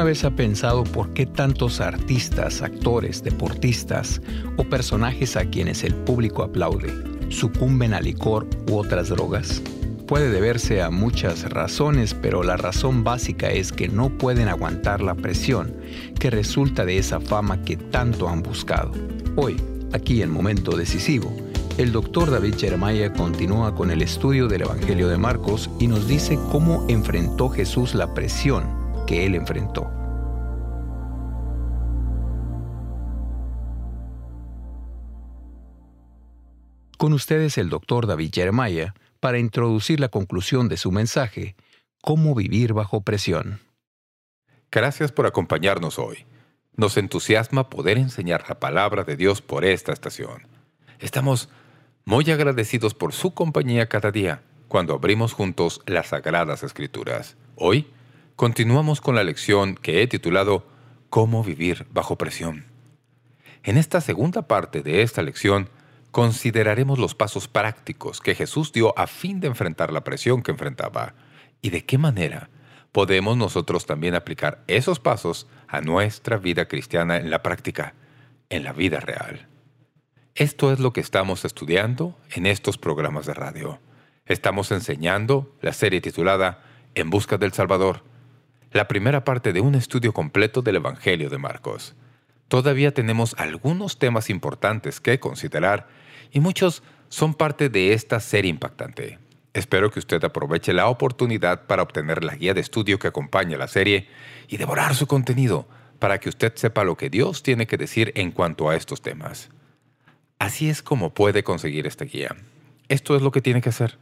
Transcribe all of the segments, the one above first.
¿Alguna vez ha pensado por qué tantos artistas, actores, deportistas o personajes a quienes el público aplaude sucumben al licor u otras drogas? Puede deberse a muchas razones, pero la razón básica es que no pueden aguantar la presión que resulta de esa fama que tanto han buscado. Hoy, aquí en Momento Decisivo, el doctor David Jeremiah continúa con el estudio del Evangelio de Marcos y nos dice cómo enfrentó Jesús la presión que él enfrentó. Con ustedes el doctor David Jeremiah para introducir la conclusión de su mensaje, Cómo vivir bajo presión. Gracias por acompañarnos hoy. Nos entusiasma poder enseñar la palabra de Dios por esta estación. Estamos muy agradecidos por su compañía cada día cuando abrimos juntos las Sagradas Escrituras. Hoy continuamos con la lección que he titulado Cómo vivir bajo presión. En esta segunda parte de esta lección consideraremos los pasos prácticos que Jesús dio a fin de enfrentar la presión que enfrentaba y de qué manera podemos nosotros también aplicar esos pasos a nuestra vida cristiana en la práctica, en la vida real. Esto es lo que estamos estudiando en estos programas de radio. Estamos enseñando la serie titulada En busca del Salvador, la primera parte de un estudio completo del Evangelio de Marcos. Todavía tenemos algunos temas importantes que considerar y muchos son parte de esta serie impactante. Espero que usted aproveche la oportunidad para obtener la guía de estudio que acompaña la serie y devorar su contenido para que usted sepa lo que Dios tiene que decir en cuanto a estos temas. Así es como puede conseguir esta guía. Esto es lo que tiene que hacer.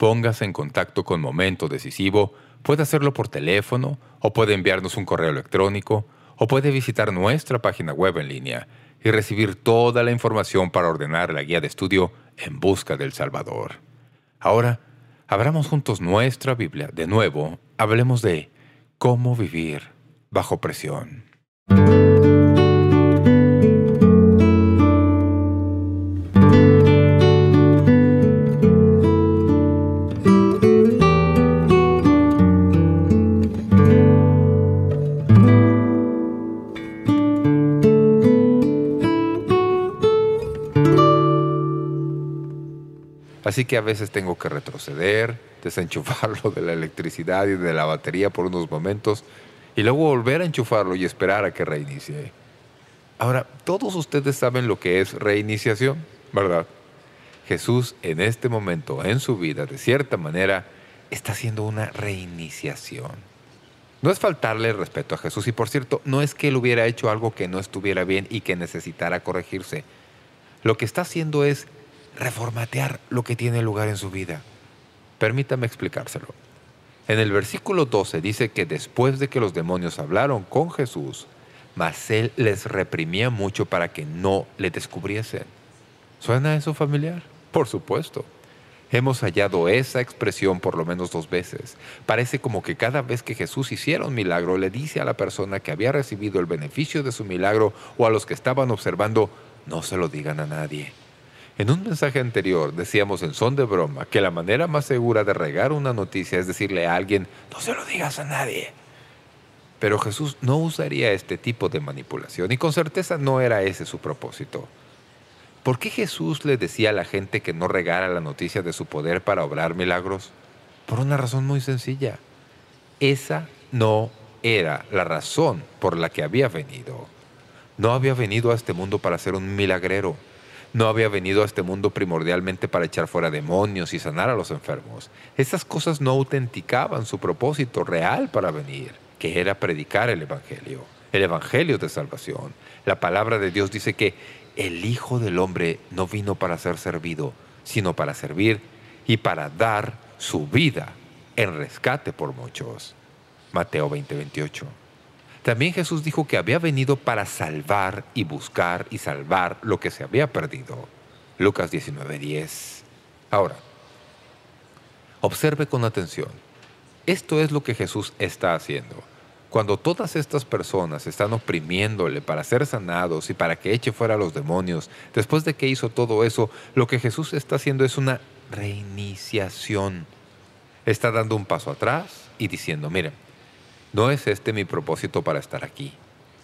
Póngase en contacto con Momento Decisivo, puede hacerlo por teléfono, o puede enviarnos un correo electrónico, o puede visitar nuestra página web en línea y recibir toda la información para ordenar la guía de estudio en busca del Salvador. Ahora, abramos juntos nuestra Biblia. De nuevo, hablemos de cómo vivir bajo presión. Así que a veces tengo que retroceder, desenchufarlo de la electricidad y de la batería por unos momentos y luego volver a enchufarlo y esperar a que reinicie. Ahora, todos ustedes saben lo que es reiniciación, ¿verdad? Jesús en este momento en su vida, de cierta manera, está haciendo una reiniciación. No es faltarle el respeto a Jesús y por cierto, no es que él hubiera hecho algo que no estuviera bien y que necesitara corregirse. Lo que está haciendo es reformatear lo que tiene lugar en su vida. Permítame explicárselo. En el versículo 12 dice que después de que los demonios hablaron con Jesús, mas él les reprimía mucho para que no le descubriesen. ¿Suena eso familiar? Por supuesto. Hemos hallado esa expresión por lo menos dos veces. Parece como que cada vez que Jesús hiciera un milagro, le dice a la persona que había recibido el beneficio de su milagro o a los que estaban observando, no se lo digan a nadie. En un mensaje anterior decíamos en son de broma que la manera más segura de regar una noticia es decirle a alguien, no se lo digas a nadie. Pero Jesús no usaría este tipo de manipulación y con certeza no era ese su propósito. ¿Por qué Jesús le decía a la gente que no regara la noticia de su poder para obrar milagros? Por una razón muy sencilla. Esa no era la razón por la que había venido. No había venido a este mundo para ser un milagrero. No había venido a este mundo primordialmente para echar fuera demonios y sanar a los enfermos. Esas cosas no autenticaban su propósito real para venir, que era predicar el Evangelio, el Evangelio de salvación. La palabra de Dios dice que el Hijo del Hombre no vino para ser servido, sino para servir y para dar su vida en rescate por muchos. Mateo 20:28. También Jesús dijo que había venido para salvar y buscar y salvar lo que se había perdido. Lucas 19:10. Ahora, observe con atención. Esto es lo que Jesús está haciendo. Cuando todas estas personas están oprimiéndole para ser sanados y para que eche fuera a los demonios, después de que hizo todo eso, lo que Jesús está haciendo es una reiniciación. Está dando un paso atrás y diciendo, miren, No es este mi propósito para estar aquí.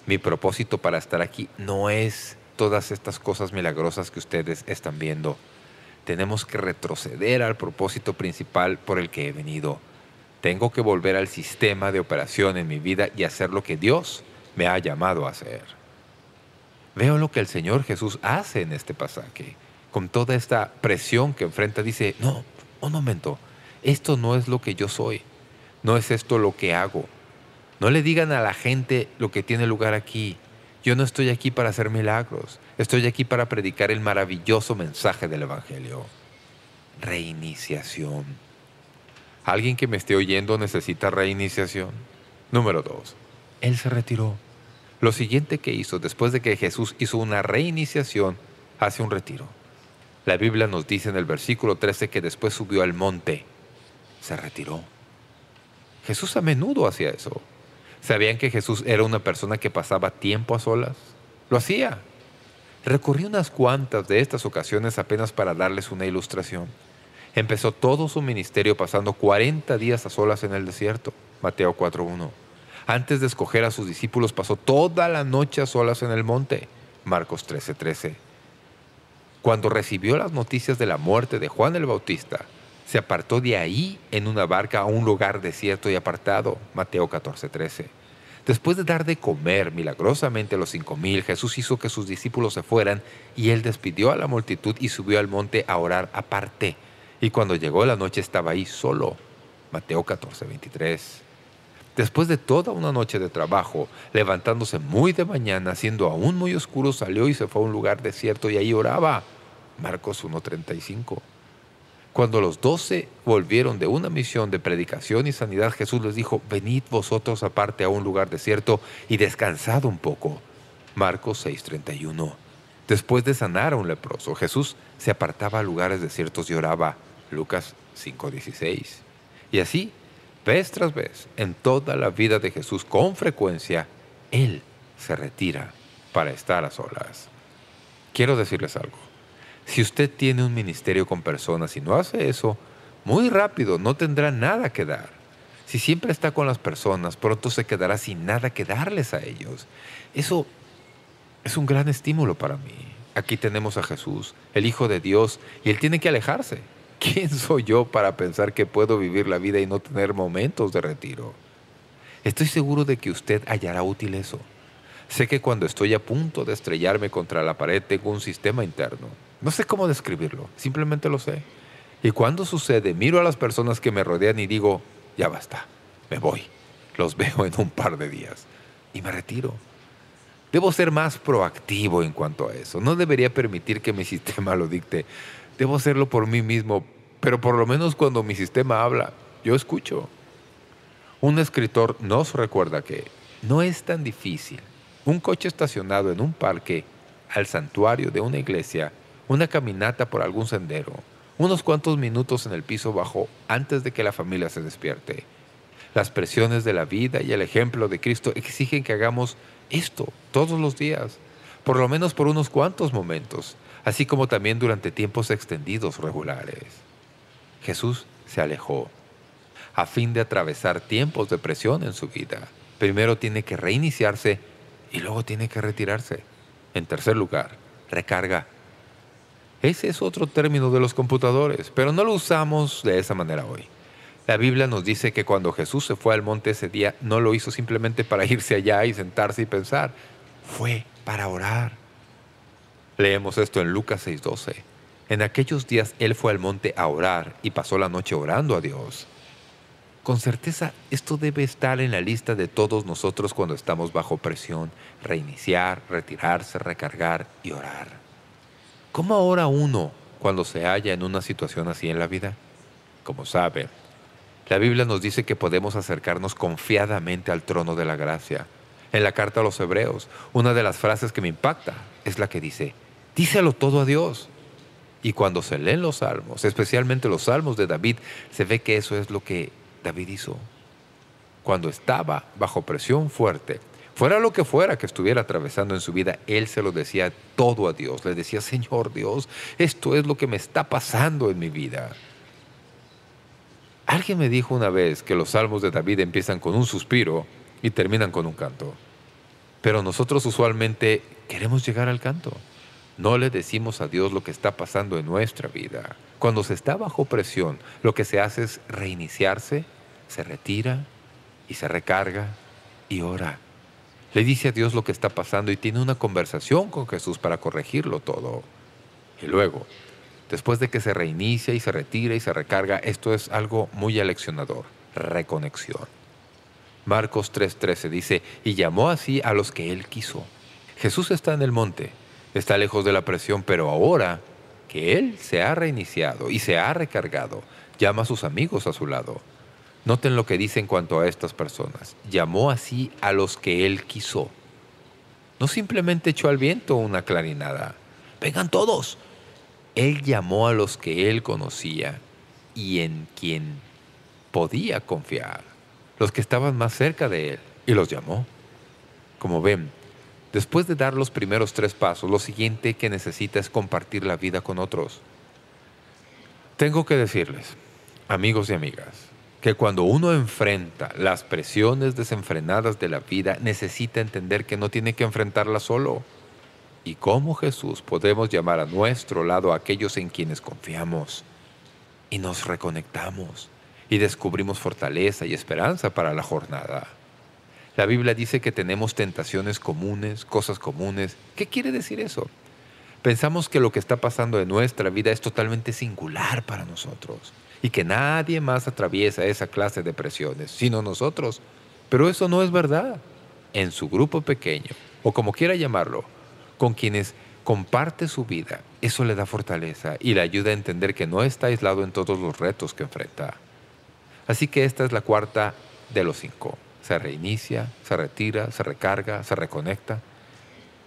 Mi propósito para estar aquí no es todas estas cosas milagrosas que ustedes están viendo. Tenemos que retroceder al propósito principal por el que he venido. Tengo que volver al sistema de operación en mi vida y hacer lo que Dios me ha llamado a hacer. Veo lo que el Señor Jesús hace en este pasaje. Con toda esta presión que enfrenta, dice, no, un momento, esto no es lo que yo soy. No es esto lo que hago. No le digan a la gente lo que tiene lugar aquí. Yo no estoy aquí para hacer milagros. Estoy aquí para predicar el maravilloso mensaje del Evangelio. Reiniciación. ¿Alguien que me esté oyendo necesita reiniciación? Número dos. Él se retiró. Lo siguiente que hizo después de que Jesús hizo una reiniciación, hace un retiro. La Biblia nos dice en el versículo 13 que después subió al monte. Se retiró. Jesús a menudo hacía eso. ¿Sabían que Jesús era una persona que pasaba tiempo a solas? Lo hacía. Recurrí unas cuantas de estas ocasiones apenas para darles una ilustración. Empezó todo su ministerio pasando 40 días a solas en el desierto. Mateo 4.1. Antes de escoger a sus discípulos pasó toda la noche a solas en el monte. Marcos 13.13. Cuando recibió las noticias de la muerte de Juan el Bautista, se apartó de ahí en una barca a un lugar desierto y apartado. Mateo 14.13. Después de dar de comer milagrosamente a los cinco mil, Jesús hizo que sus discípulos se fueran y Él despidió a la multitud y subió al monte a orar aparte. Y cuando llegó la noche estaba ahí solo. Mateo 14.23. Después de toda una noche de trabajo, levantándose muy de mañana, siendo aún muy oscuro, salió y se fue a un lugar desierto y ahí oraba. Marcos 1.35. Cuando los doce volvieron de una misión de predicación y sanidad, Jesús les dijo, venid vosotros aparte a un lugar desierto y descansad un poco. Marcos 6.31 Después de sanar a un leproso, Jesús se apartaba a lugares desiertos y oraba. Lucas 5.16 Y así, vez tras vez, en toda la vida de Jesús, con frecuencia, Él se retira para estar a solas. Quiero decirles algo. Si usted tiene un ministerio con personas y no hace eso, muy rápido no tendrá nada que dar. Si siempre está con las personas, pronto se quedará sin nada que darles a ellos. Eso es un gran estímulo para mí. Aquí tenemos a Jesús, el Hijo de Dios, y Él tiene que alejarse. ¿Quién soy yo para pensar que puedo vivir la vida y no tener momentos de retiro? Estoy seguro de que usted hallará útil eso. Sé que cuando estoy a punto de estrellarme contra la pared tengo un sistema interno. No sé cómo describirlo, simplemente lo sé. Y cuando sucede, miro a las personas que me rodean y digo, ya basta, me voy. Los veo en un par de días. Y me retiro. Debo ser más proactivo en cuanto a eso. No debería permitir que mi sistema lo dicte. Debo hacerlo por mí mismo, pero por lo menos cuando mi sistema habla, yo escucho. Un escritor nos recuerda que no es tan difícil. Un coche estacionado en un parque al santuario de una iglesia una caminata por algún sendero, unos cuantos minutos en el piso bajo antes de que la familia se despierte. Las presiones de la vida y el ejemplo de Cristo exigen que hagamos esto todos los días, por lo menos por unos cuantos momentos, así como también durante tiempos extendidos regulares. Jesús se alejó a fin de atravesar tiempos de presión en su vida. Primero tiene que reiniciarse y luego tiene que retirarse. En tercer lugar, recarga ese es otro término de los computadores, pero no lo usamos de esa manera hoy. La Biblia nos dice que cuando Jesús se fue al monte ese día, no lo hizo simplemente para irse allá y sentarse y pensar. Fue para orar. Leemos esto en Lucas 6.12. En aquellos días Él fue al monte a orar y pasó la noche orando a Dios. Con certeza, esto debe estar en la lista de todos nosotros cuando estamos bajo presión. Reiniciar, retirarse, recargar y orar. ¿Cómo ahora uno cuando se halla en una situación así en la vida? Como sabe, la Biblia nos dice que podemos acercarnos confiadamente al trono de la gracia. En la carta a los hebreos, una de las frases que me impacta es la que dice, díselo todo a Dios. Y cuando se leen los salmos, especialmente los salmos de David, se ve que eso es lo que David hizo. Cuando estaba bajo presión fuerte, Fuera lo que fuera que estuviera atravesando en su vida, él se lo decía todo a Dios. Le decía, Señor Dios, esto es lo que me está pasando en mi vida. Alguien me dijo una vez que los salmos de David empiezan con un suspiro y terminan con un canto. Pero nosotros usualmente queremos llegar al canto. No le decimos a Dios lo que está pasando en nuestra vida. Cuando se está bajo presión, lo que se hace es reiniciarse, se retira y se recarga y ora. Le dice a Dios lo que está pasando y tiene una conversación con Jesús para corregirlo todo. Y luego, después de que se reinicia y se retira y se recarga, esto es algo muy aleccionador, reconexión. Marcos 3.13 dice, y llamó así a los que él quiso. Jesús está en el monte, está lejos de la presión, pero ahora que él se ha reiniciado y se ha recargado, llama a sus amigos a su lado. Noten lo que dice en cuanto a estas personas. Llamó así a los que él quiso. No simplemente echó al viento una clarinada. ¡Vengan todos! Él llamó a los que él conocía y en quien podía confiar, los que estaban más cerca de él, y los llamó. Como ven, después de dar los primeros tres pasos, lo siguiente que necesita es compartir la vida con otros. Tengo que decirles, amigos y amigas, que cuando uno enfrenta las presiones desenfrenadas de la vida, necesita entender que no tiene que enfrentarlas solo. Y como Jesús podemos llamar a nuestro lado a aquellos en quienes confiamos. Y nos reconectamos y descubrimos fortaleza y esperanza para la jornada. La Biblia dice que tenemos tentaciones comunes, cosas comunes. ¿Qué quiere decir eso? Pensamos que lo que está pasando en nuestra vida es totalmente singular para nosotros y que nadie más atraviesa esa clase de presiones, sino nosotros. Pero eso no es verdad. En su grupo pequeño, o como quiera llamarlo, con quienes comparte su vida, eso le da fortaleza y le ayuda a entender que no está aislado en todos los retos que enfrenta. Así que esta es la cuarta de los cinco. Se reinicia, se retira, se recarga, se reconecta.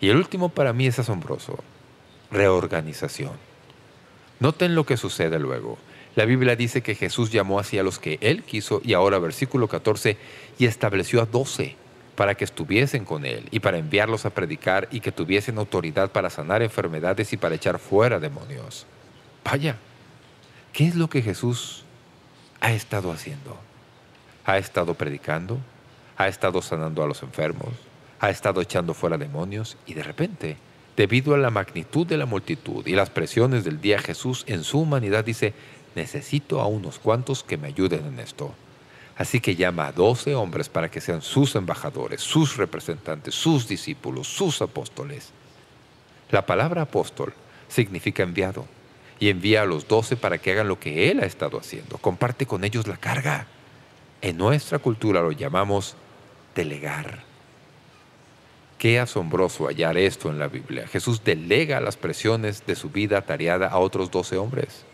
Y el último para mí es asombroso. Reorganización. Noten lo que sucede luego. La Biblia dice que Jesús llamó así a los que Él quiso y ahora versículo 14, y estableció a doce para que estuviesen con Él y para enviarlos a predicar y que tuviesen autoridad para sanar enfermedades y para echar fuera demonios. Vaya, ¿qué es lo que Jesús ha estado haciendo? Ha estado predicando, ha estado sanando a los enfermos, ha estado echando fuera demonios y de repente, debido a la magnitud de la multitud y las presiones del día, Jesús en su humanidad dice, necesito a unos cuantos que me ayuden en esto. Así que llama a doce hombres para que sean sus embajadores, sus representantes, sus discípulos, sus apóstoles. La palabra apóstol significa enviado y envía a los doce para que hagan lo que él ha estado haciendo. Comparte con ellos la carga. En nuestra cultura lo llamamos delegar. Qué asombroso hallar esto en la Biblia. Jesús delega las presiones de su vida tareada a otros doce hombres.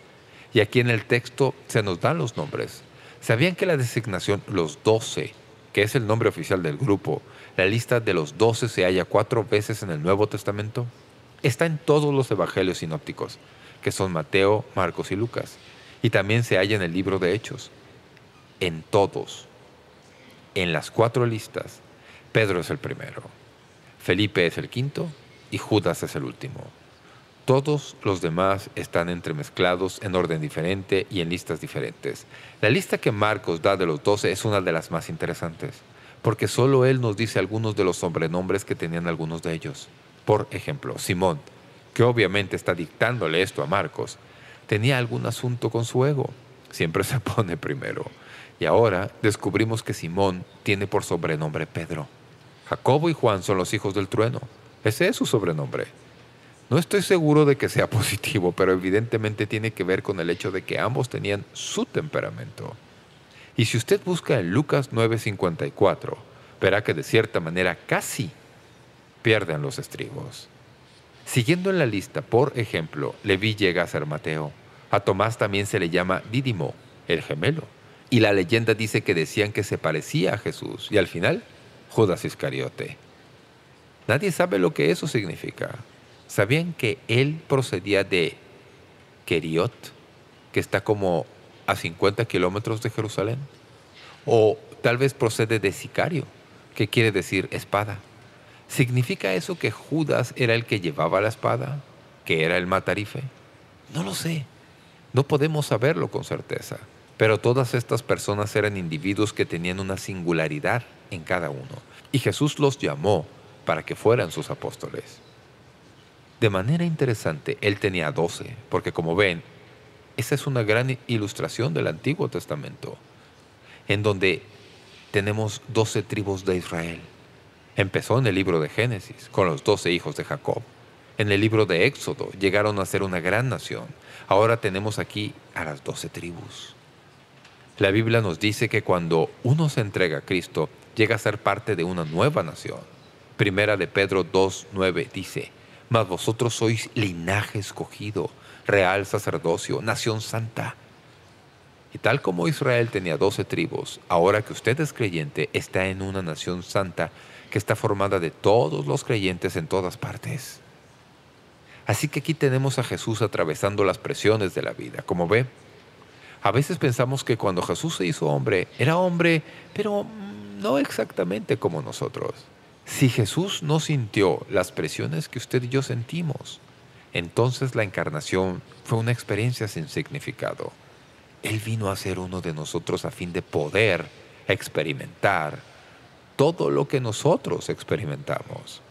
Y aquí en el texto se nos dan los nombres. ¿Sabían que la designación los doce, que es el nombre oficial del grupo, la lista de los doce se halla cuatro veces en el Nuevo Testamento? Está en todos los evangelios sinópticos, que son Mateo, Marcos y Lucas. Y también se halla en el libro de Hechos. En todos. En las cuatro listas, Pedro es el primero, Felipe es el quinto y Judas es el último. Todos los demás están entremezclados en orden diferente y en listas diferentes. La lista que Marcos da de los doce es una de las más interesantes, porque solo él nos dice algunos de los sobrenombres que tenían algunos de ellos. Por ejemplo, Simón, que obviamente está dictándole esto a Marcos, tenía algún asunto con su ego. Siempre se pone primero. Y ahora descubrimos que Simón tiene por sobrenombre Pedro. Jacobo y Juan son los hijos del trueno. Ese es su sobrenombre. No estoy seguro de que sea positivo, pero evidentemente tiene que ver con el hecho de que ambos tenían su temperamento. Y si usted busca en Lucas 9.54, verá que de cierta manera casi pierden los estribos. Siguiendo en la lista, por ejemplo, Leví llega a ser Mateo. A Tomás también se le llama Dídimo, el gemelo. Y la leyenda dice que decían que se parecía a Jesús. Y al final, Judas Iscariote. Nadie sabe lo que eso significa. ¿Sabían que él procedía de Keriot, que está como a 50 kilómetros de Jerusalén? O tal vez procede de Sicario, que quiere decir espada. ¿Significa eso que Judas era el que llevaba la espada? ¿Que era el matarife? No lo sé. No podemos saberlo con certeza. Pero todas estas personas eran individuos que tenían una singularidad en cada uno. Y Jesús los llamó para que fueran sus apóstoles. De manera interesante, Él tenía doce, porque como ven, esa es una gran ilustración del Antiguo Testamento, en donde tenemos doce tribus de Israel. Empezó en el libro de Génesis, con los doce hijos de Jacob. En el libro de Éxodo llegaron a ser una gran nación. Ahora tenemos aquí a las doce tribus. La Biblia nos dice que cuando uno se entrega a Cristo, llega a ser parte de una nueva nación. Primera de Pedro 2.9 dice, «Mas vosotros sois linaje escogido, real sacerdocio, nación santa». Y tal como Israel tenía doce tribus, ahora que usted es creyente, está en una nación santa que está formada de todos los creyentes en todas partes. Así que aquí tenemos a Jesús atravesando las presiones de la vida. Como ve, a veces pensamos que cuando Jesús se hizo hombre, era hombre, pero no exactamente como nosotros. Si Jesús no sintió las presiones que usted y yo sentimos, entonces la encarnación fue una experiencia sin significado. Él vino a ser uno de nosotros a fin de poder experimentar todo lo que nosotros experimentamos.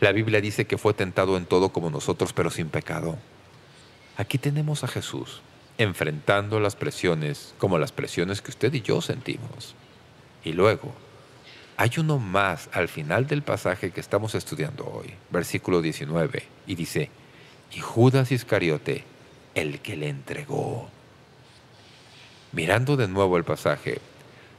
La Biblia dice que fue tentado en todo como nosotros, pero sin pecado. Aquí tenemos a Jesús, enfrentando las presiones como las presiones que usted y yo sentimos. Y luego, hay uno más al final del pasaje que estamos estudiando hoy, versículo 19, y dice, y Judas Iscariote, el que le entregó. Mirando de nuevo el pasaje,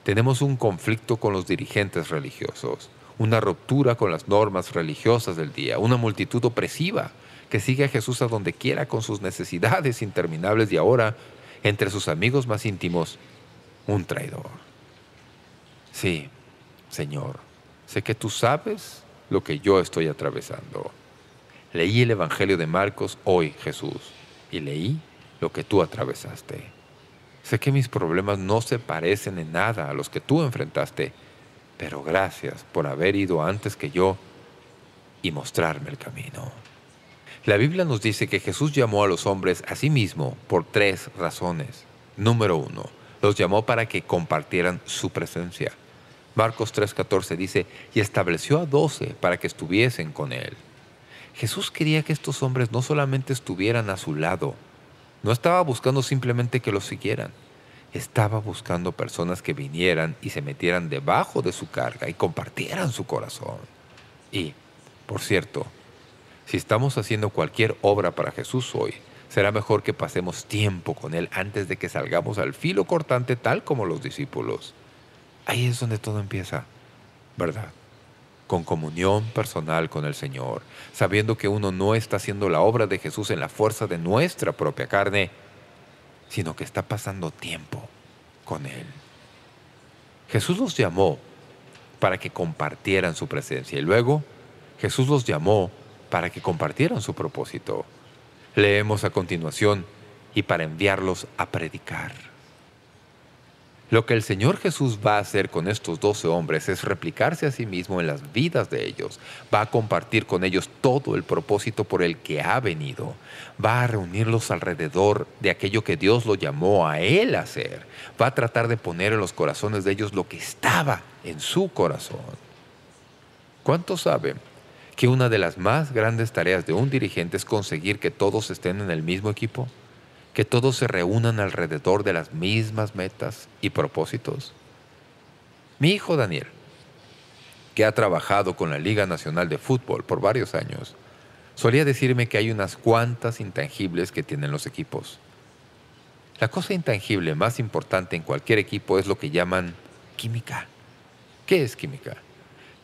tenemos un conflicto con los dirigentes religiosos, una ruptura con las normas religiosas del día, una multitud opresiva que sigue a Jesús a donde quiera con sus necesidades interminables y ahora, entre sus amigos más íntimos, un traidor. Sí, Señor, sé que tú sabes lo que yo estoy atravesando. Leí el Evangelio de Marcos hoy, Jesús, y leí lo que tú atravesaste. Sé que mis problemas no se parecen en nada a los que tú enfrentaste, pero gracias por haber ido antes que yo y mostrarme el camino. La Biblia nos dice que Jesús llamó a los hombres a sí mismo por tres razones. Número uno, los llamó para que compartieran su presencia. Marcos 3.14 dice, y estableció a doce para que estuviesen con él. Jesús quería que estos hombres no solamente estuvieran a su lado, no estaba buscando simplemente que los siguieran, estaba buscando personas que vinieran y se metieran debajo de su carga y compartieran su corazón. Y, por cierto, si estamos haciendo cualquier obra para Jesús hoy, será mejor que pasemos tiempo con Él antes de que salgamos al filo cortante tal como los discípulos. Ahí es donde todo empieza, ¿verdad? Con comunión personal con el Señor, sabiendo que uno no está haciendo la obra de Jesús en la fuerza de nuestra propia carne, sino que está pasando tiempo con Él. Jesús los llamó para que compartieran su presencia y luego Jesús los llamó para que compartieran su propósito. Leemos a continuación y para enviarlos a predicar. Lo que el Señor Jesús va a hacer con estos doce hombres es replicarse a sí mismo en las vidas de ellos. Va a compartir con ellos todo el propósito por el que ha venido. Va a reunirlos alrededor de aquello que Dios lo llamó a Él a hacer. Va a tratar de poner en los corazones de ellos lo que estaba en su corazón. ¿Cuántos saben que una de las más grandes tareas de un dirigente es conseguir que todos estén en el mismo equipo? Que todos se reúnan alrededor de las mismas metas y propósitos? Mi hijo Daniel, que ha trabajado con la Liga Nacional de Fútbol por varios años, solía decirme que hay unas cuantas intangibles que tienen los equipos. La cosa intangible más importante en cualquier equipo es lo que llaman química. ¿Qué es química?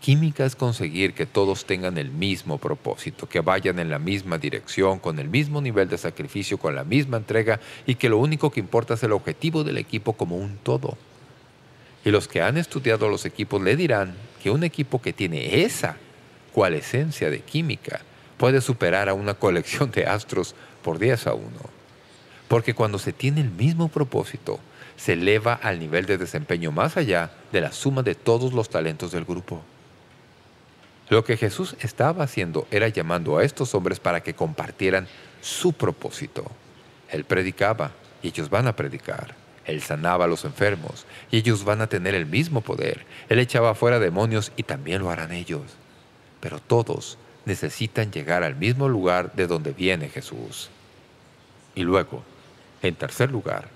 Química es conseguir que todos tengan el mismo propósito, que vayan en la misma dirección, con el mismo nivel de sacrificio, con la misma entrega y que lo único que importa es el objetivo del equipo como un todo. Y los que han estudiado los equipos le dirán que un equipo que tiene esa cual esencia de química puede superar a una colección de astros por 10 a 1. Porque cuando se tiene el mismo propósito, se eleva al nivel de desempeño más allá de la suma de todos los talentos del grupo. Lo que Jesús estaba haciendo era llamando a estos hombres para que compartieran su propósito. Él predicaba y ellos van a predicar. Él sanaba a los enfermos y ellos van a tener el mismo poder. Él echaba fuera demonios y también lo harán ellos. Pero todos necesitan llegar al mismo lugar de donde viene Jesús. Y luego, en tercer lugar,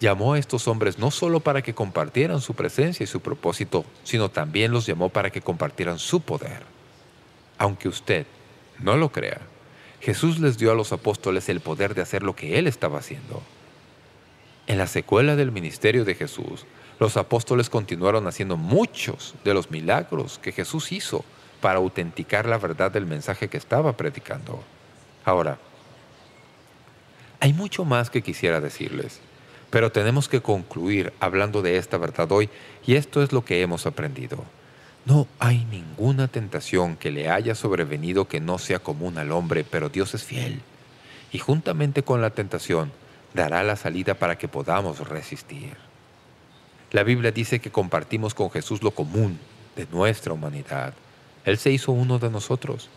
llamó a estos hombres no solo para que compartieran su presencia y su propósito, sino también los llamó para que compartieran su poder. Aunque usted no lo crea, Jesús les dio a los apóstoles el poder de hacer lo que Él estaba haciendo. En la secuela del ministerio de Jesús, los apóstoles continuaron haciendo muchos de los milagros que Jesús hizo para autenticar la verdad del mensaje que estaba predicando. Ahora, hay mucho más que quisiera decirles, pero tenemos que concluir hablando de esta verdad hoy, y esto es lo que hemos aprendido. No hay ninguna tentación que le haya sobrevenido que no sea común al hombre, pero Dios es fiel. Y juntamente con la tentación, dará la salida para que podamos resistir. La Biblia dice que compartimos con Jesús lo común de nuestra humanidad. Él se hizo uno de nosotros.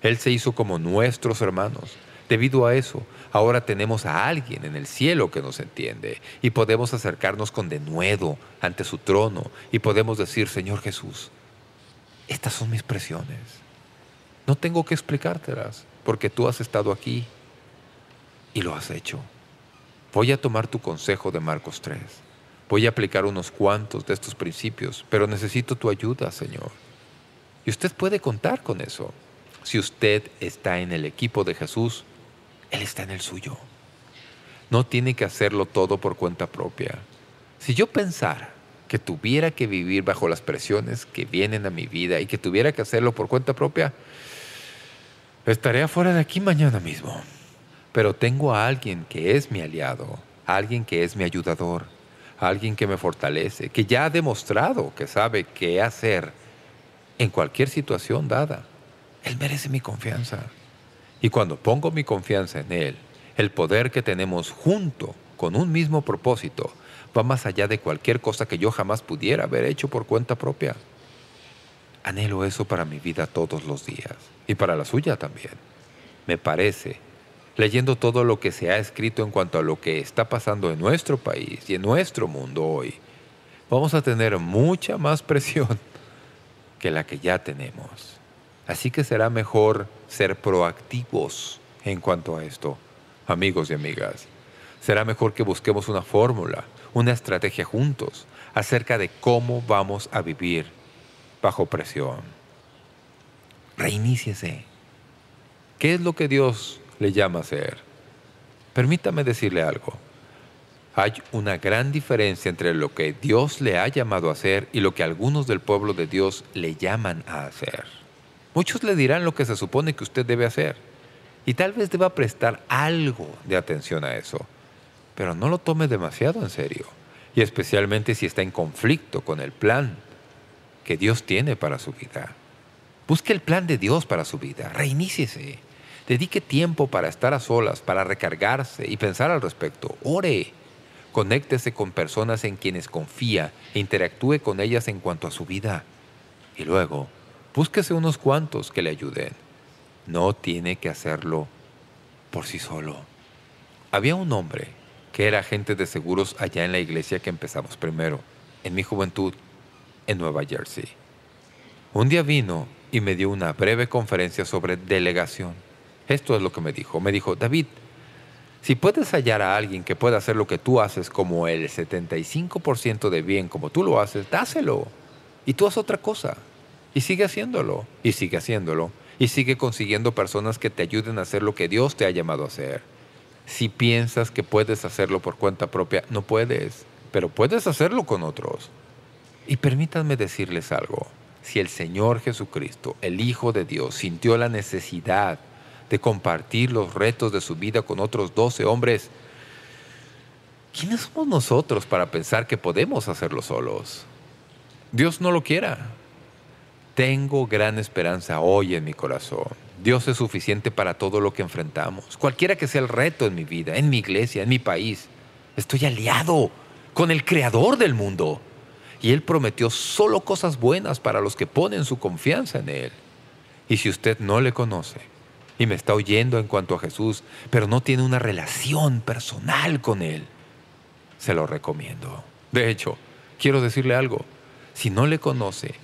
Él se hizo como nuestros hermanos. Debido a eso, ahora tenemos a alguien en el cielo que nos entiende y podemos acercarnos con denuedo ante su trono y podemos decir, Señor Jesús, estas son mis presiones. No tengo que explicártelas porque tú has estado aquí y lo has hecho. Voy a tomar tu consejo de Marcos 3. Voy a aplicar unos cuantos de estos principios, pero necesito tu ayuda, Señor. Y usted puede contar con eso. Si usted está en el equipo de Jesús, Él está en el suyo. No tiene que hacerlo todo por cuenta propia. Si yo pensara que tuviera que vivir bajo las presiones que vienen a mi vida y que tuviera que hacerlo por cuenta propia, estaré afuera de aquí mañana mismo. Pero tengo a alguien que es mi aliado, alguien que es mi ayudador, alguien que me fortalece, que ya ha demostrado que sabe qué hacer en cualquier situación dada. Él merece mi confianza. Y cuando pongo mi confianza en Él, el poder que tenemos junto con un mismo propósito va más allá de cualquier cosa que yo jamás pudiera haber hecho por cuenta propia. Anhelo eso para mi vida todos los días y para la suya también. Me parece, leyendo todo lo que se ha escrito en cuanto a lo que está pasando en nuestro país y en nuestro mundo hoy, vamos a tener mucha más presión que la que ya tenemos. Así que será mejor ser proactivos en cuanto a esto, amigos y amigas. Será mejor que busquemos una fórmula, una estrategia juntos acerca de cómo vamos a vivir bajo presión. Reiníciese. ¿Qué es lo que Dios le llama a hacer? Permítame decirle algo. Hay una gran diferencia entre lo que Dios le ha llamado a hacer y lo que algunos del pueblo de Dios le llaman a hacer. Muchos le dirán lo que se supone que usted debe hacer. Y tal vez deba prestar algo de atención a eso, pero no lo tome demasiado en serio. Y especialmente si está en conflicto con el plan que Dios tiene para su vida. Busque el plan de Dios para su vida, reiníciese, dedique tiempo para estar a solas, para recargarse y pensar al respecto, ore, Conéctese con personas en quienes confía e interactúe con ellas en cuanto a su vida. Y luego, búsquese unos cuantos que le ayuden. No tiene que hacerlo por sí solo. Había un hombre que era agente de seguros allá en la iglesia que empezamos primero, en mi juventud, en Nueva Jersey. Un día vino y me dio una breve conferencia sobre delegación. Esto es lo que me dijo. Me dijo, David, si puedes hallar a alguien que pueda hacer lo que tú haces como el 75% de bien como tú lo haces, dáselo. Y tú haz otra cosa. Y sigue haciéndolo. Y sigue haciéndolo. Y sigue consiguiendo personas que te ayuden a hacer lo que Dios te ha llamado a hacer. Si piensas que puedes hacerlo por cuenta propia, no puedes. Pero puedes hacerlo con otros. Y permítanme decirles algo. Si el Señor Jesucristo, el Hijo de Dios, sintió la necesidad de compartir los retos de su vida con otros doce hombres, ¿quiénes somos nosotros para pensar que podemos hacerlo solos? Dios no lo quiera. Tengo gran esperanza hoy en mi corazón. Dios es suficiente para todo lo que enfrentamos. Cualquiera que sea el reto en mi vida, en mi iglesia, en mi país. Estoy aliado con el Creador del mundo. Y Él prometió solo cosas buenas para los que ponen su confianza en Él. Y si usted no le conoce, y me está oyendo en cuanto a Jesús, pero no tiene una relación personal con Él. se lo recomiendo. De hecho, quiero decirle algo. Si no le conoce,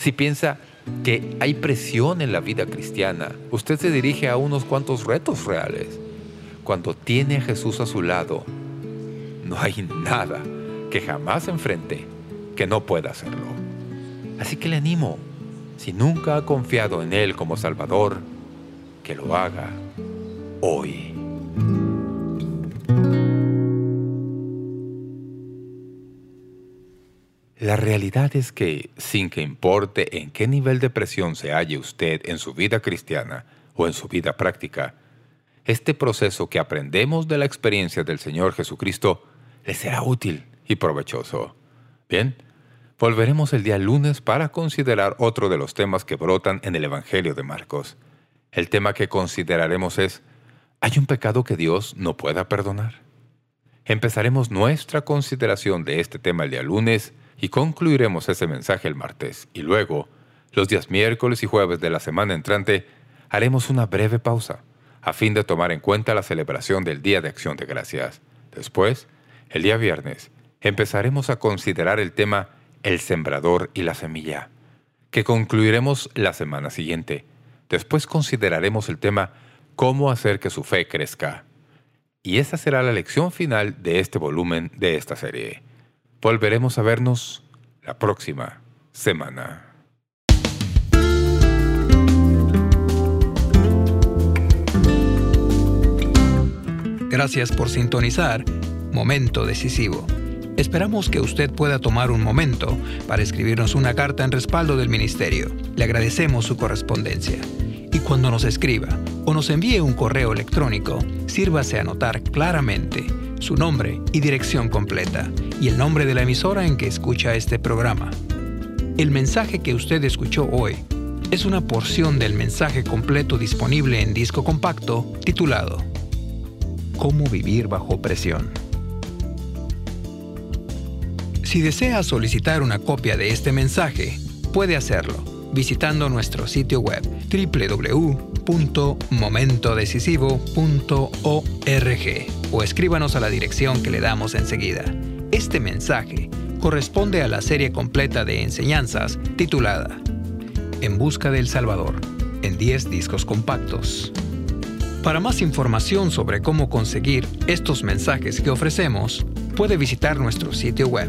si piensa que hay presión en la vida cristiana, usted se dirige a unos cuantos retos reales. Cuando tiene a Jesús a su lado, no hay nada que jamás enfrente que no pueda hacerlo. Así que le animo, si nunca ha confiado en Él como Salvador, que lo haga hoy. La realidad es que, sin que importe en qué nivel de presión se halle usted en su vida cristiana o en su vida práctica, este proceso que aprendemos de la experiencia del Señor Jesucristo le será útil y provechoso. Bien, volveremos el día lunes para considerar otro de los temas que brotan en el Evangelio de Marcos. El tema que consideraremos es ¿Hay un pecado que Dios no pueda perdonar? Empezaremos nuestra consideración de este tema el día lunes y concluiremos ese mensaje el martes. Y luego, los días miércoles y jueves de la semana entrante, haremos una breve pausa, a fin de tomar en cuenta la celebración del Día de Acción de Gracias. Después, el día viernes, empezaremos a considerar el tema El Sembrador y la Semilla, que concluiremos la semana siguiente. Después consideraremos el tema Cómo hacer que su fe crezca. Y esa será la lección final de este volumen de esta serie. Volveremos a vernos la próxima semana. Gracias por sintonizar Momento Decisivo. Esperamos que usted pueda tomar un momento para escribirnos una carta en respaldo del Ministerio. Le agradecemos su correspondencia. Y cuando nos escriba o nos envíe un correo electrónico, sírvase a anotar claramente su nombre y dirección completa y el nombre de la emisora en que escucha este programa. El mensaje que usted escuchó hoy es una porción del mensaje completo disponible en disco compacto titulado Cómo vivir bajo presión. Si desea solicitar una copia de este mensaje, puede hacerlo visitando nuestro sitio web www.momentodecisivo.org o escríbanos a la dirección que le damos enseguida. Este mensaje corresponde a la serie completa de enseñanzas titulada En Busca del Salvador, en 10 discos compactos. Para más información sobre cómo conseguir estos mensajes que ofrecemos, puede visitar nuestro sitio web